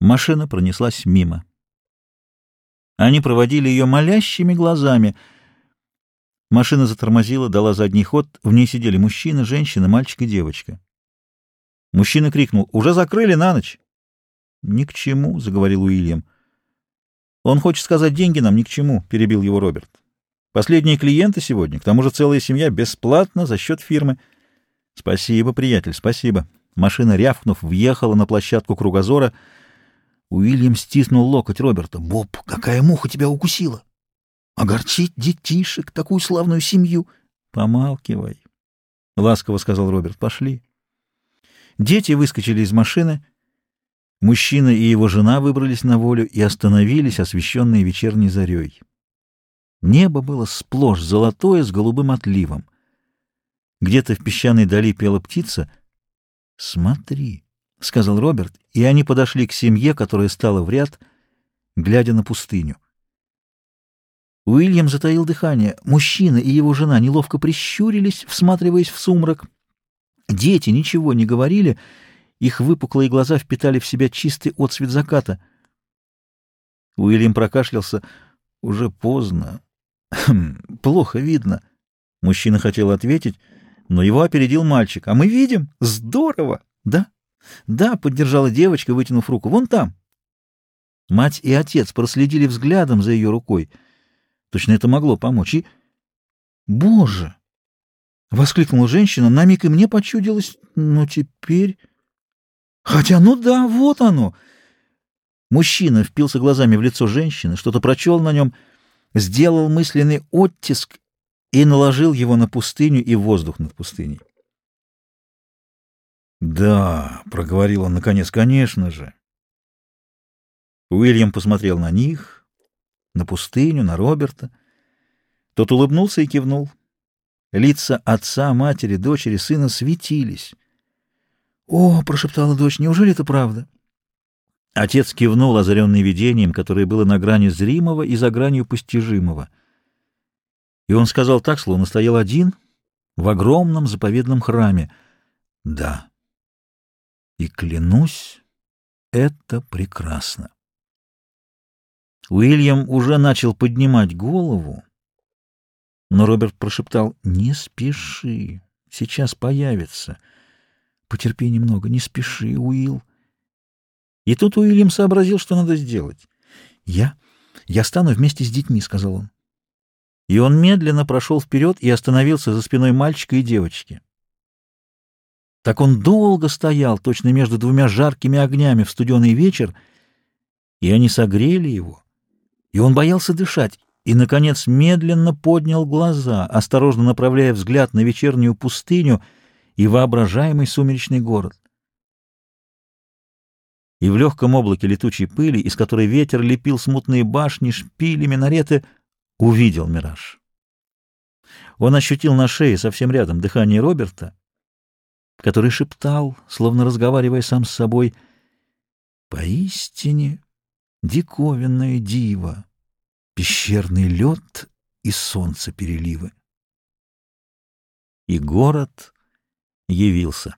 Машина пронеслась мимо. Они проводили ее молящими глазами. Машина затормозила, дала задний ход. В ней сидели мужчина, женщина, мальчик и девочка. Мужчина крикнул «Уже закрыли на ночь!» «Ни к чему», — заговорил Уильям. «Он хочет сказать, деньги нам ни к чему», — перебил его Роберт. «Последние клиенты сегодня, к тому же целая семья, бесплатно за счет фирмы». «Спасибо, приятель, спасибо». Машина, рявкнув, въехала на площадку кругозора — Уильям стиснул локоть Роберта. «Боб, какая муха тебя укусила! Огорчить детишек, такую славную семью!» «Помалкивай!» — ласково сказал Роберт. «Пошли!» Дети выскочили из машины. Мужчина и его жена выбрались на волю и остановились, освещенные вечерней зарей. Небо было сплошь золотое с голубым отливом. Где-то в песчаной дали пела птица. «Смотри!» — сказал Роберт, и они подошли к семье, которая стала в ряд, глядя на пустыню. Уильям затаил дыхание. Мужчина и его жена неловко прищурились, всматриваясь в сумрак. Дети ничего не говорили, их выпуклые глаза впитали в себя чистый отсвет заката. Уильям прокашлялся. «Уже поздно. Плохо видно». Мужчина хотел ответить, но его опередил мальчик. «А мы видим? Здорово! Да?» «Да», — поддержала девочка, вытянув руку, — «вон там». Мать и отец проследили взглядом за ее рукой. Точно это могло помочь. И... «Боже!» — воскликнула женщина. На миг и мне почудилось. Но теперь... Хотя, ну да, вот оно. Мужчина впился глазами в лицо женщины, что-то прочел на нем, сделал мысленный оттиск и наложил его на пустыню и воздух над пустыней. «Да», — проговорил он наконец, — «конечно же». Уильям посмотрел на них, на пустыню, на Роберта. Тот улыбнулся и кивнул. Лица отца, матери, дочери, сына светились. «О!» — прошептала дочь, — «неужели это правда?» Отец кивнул, озаренный видением, которое было на грани зримого и за гранью постижимого. И он сказал так, словно стоял один в огромном заповедном храме. «Да». И клянусь, это прекрасно. Уильям уже начал поднимать голову, но Роберт прошептал «Не спеши, сейчас появится. Потерпи немного, не спеши, Уилл». И тут Уильям сообразил, что надо сделать. «Я? Я стану вместе с детьми», — сказал он. И он медленно прошел вперед и остановился за спиной мальчика и девочки. Так он долго стоял, точно между двумя жаркими огнями в студеный вечер, и они согрели его, и он боялся дышать, и, наконец, медленно поднял глаза, осторожно направляя взгляд на вечернюю пустыню и воображаемый сумеречный город. И в легком облаке летучей пыли, из которой ветер лепил смутные башни, шпили, минареты, увидел мираж. Он ощутил на шее совсем рядом дыхание Роберта — который шептал, словно разговаривая сам с собой, «Поистине диковинное диво, пещерный лед и солнце переливы». И город явился.